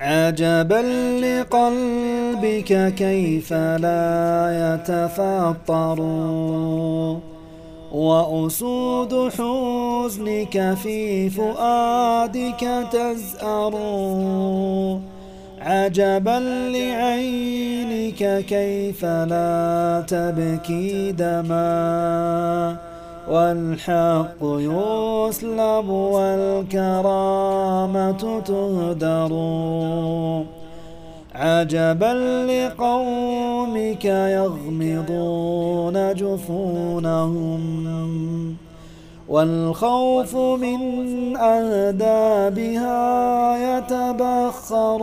عجبا لقلبك كيف لا يتفطر. وأسود حزنك في فؤادك تزأر. عجبا لعينك كيف لا تبكي دما. والحق يسلب والكرامة تهدر. عجبا لقومك يغمضون جفونهم والخوف من أهدابها يتبخر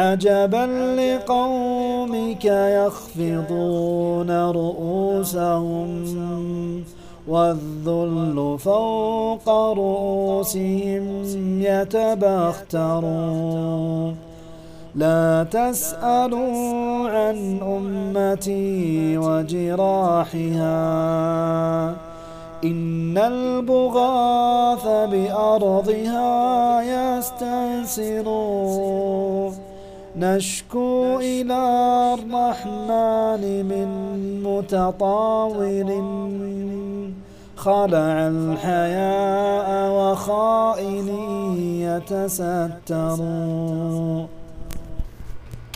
عجبا لقومك يخفضون رؤوسهم والذل فوق رؤوسهم يتبخترون. لا تسألوا عن أمتي وجراحها. إن البغاث بأرضها يستنسرون. نشكو إلى الرحمن من متطاول. خلع الحياء وخائن يتستر.